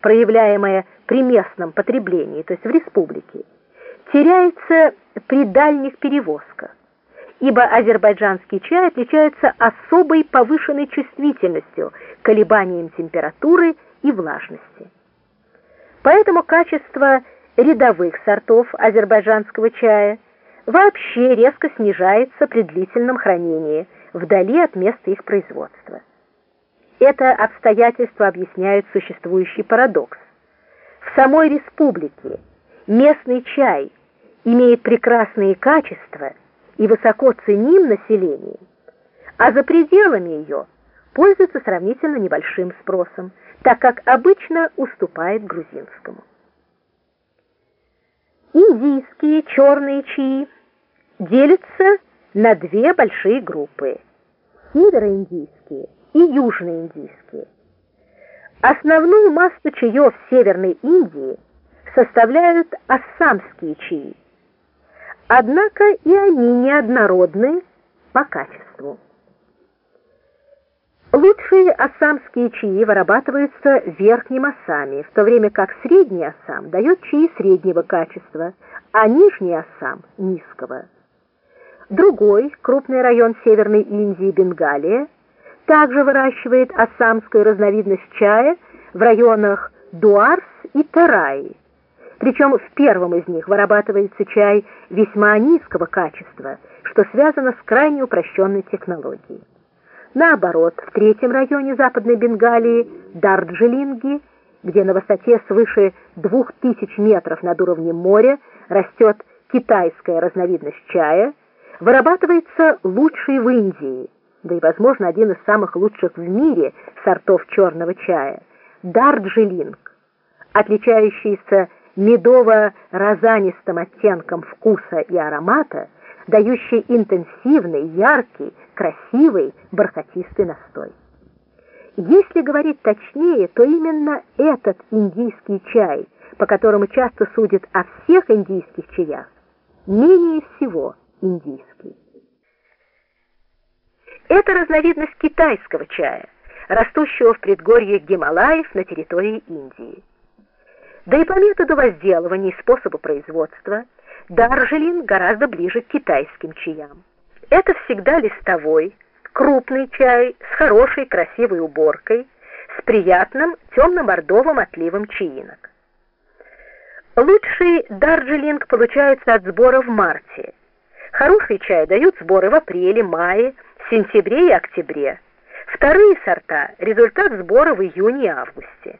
проявляемое при местном потреблении, то есть в республике, теряется при дальних перевозках, ибо азербайджанский чай отличается особой повышенной чувствительностью к колебаниям температуры и влажности. Поэтому качество рядовых сортов азербайджанского чая вообще резко снижается при длительном хранении вдали от места их производства. Это обстоятельство объясняет существующий парадокс. В самой республике местный чай имеет прекрасные качества и высоко ценим населением, а за пределами ее пользуется сравнительно небольшим спросом, так как обычно уступает грузинскому. Индийские черные чаи делятся на две большие группы – североиндийские и южноиндийские. Основную массу чаев Северной Индии составляют ассамские чаи, однако и они неоднородны по качеству. Лучшие ассамские чаи вырабатываются в Верхнем Ассаме, в то время как Средний Ассам дает чаи среднего качества, а Нижний Ассам – низкого. Другой, крупный район Северной Индии, Бенгалия, также выращивает ассамскую разновидность чая в районах Дуарс и Тараи. Причем в первом из них вырабатывается чай весьма низкого качества, что связано с крайне упрощенной технологией. Наоборот, в третьем районе Западной Бенгалии, Дарджилинги, где на высоте свыше 2000 метров над уровнем моря растет китайская разновидность чая, вырабатывается лучший в Индии, да и, возможно, один из самых лучших в мире сортов черного чая – Дарджилинг, отличающийся медово-розанистым оттенком вкуса и аромата, дающий интенсивный, яркий, красивый, бархатистый настой. Если говорить точнее, то именно этот индийский чай, по которому часто судят о всех индийских чаях, менее всего индийский. Это разновидность китайского чая, растущего в предгорье Гималаев на территории Индии. Да и по методу возделывания и способу производства Дарджилинг гораздо ближе к китайским чаям. Это всегда листовой, крупный чай с хорошей красивой уборкой, с приятным темно-бордовым отливом чаинок. Лучший Дарджилинг получается от сбора в марте. Хороший чай дают сборы в апреле, мае, сентябре и октябре. Вторые сорта – результат сбора в июне и августе.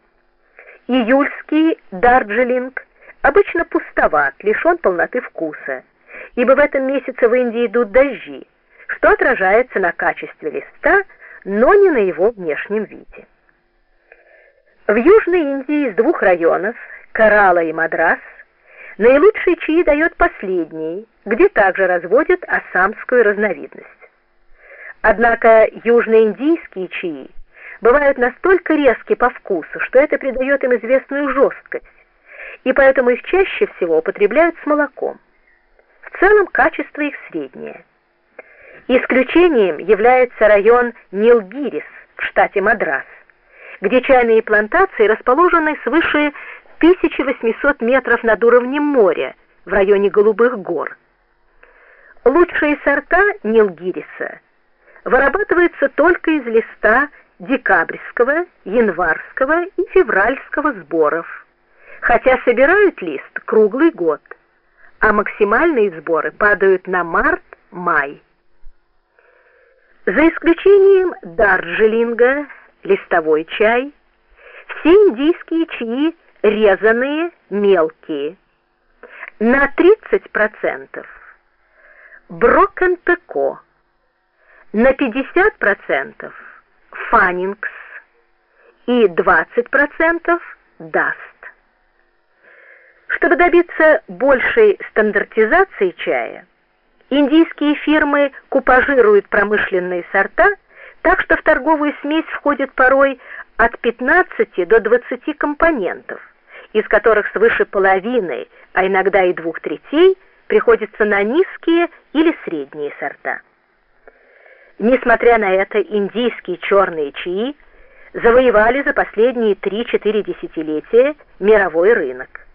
Июльский Дарджилинг обычно пустоват, лишен полноты вкуса, ибо в этом месяце в Индии идут дожди, что отражается на качестве листа, но не на его внешнем виде. В Южной Индии из двух районов, Карала и Мадрас, наилучшие чаи дает последний, где также разводят ассамскую разновидность. Однако южноиндийские чаи бывают настолько резки по вкусу, что это придает им известную жесткость, и поэтому их чаще всего употребляют с молоком. В целом качество их среднее. Исключением является район Нилгирис в штате Мадрас, где чайные плантации расположены свыше 1800 метров над уровнем моря в районе Голубых гор. Лучшие сорта Нилгириса вырабатываются только из листа декабрьского, январского и февральского сборов, хотя собирают лист круглый год, а максимальные сборы падают на март-май. За исключением Дарджилинга, листовой чай, все индийские чаи резаные, мелкие. На 30% Брокенпеко, на 50% Фанингс и 20% Даст. Чтобы добиться большей стандартизации чая, индийские фирмы купажируют промышленные сорта, так что в торговую смесь входит порой от 15 до 20 компонентов, из которых свыше половины, а иногда и двух третей, приходится на низкие или средние сорта. Несмотря на это, индийские черные чаи завоевали за последние 3-4 десятилетия мировой рынок.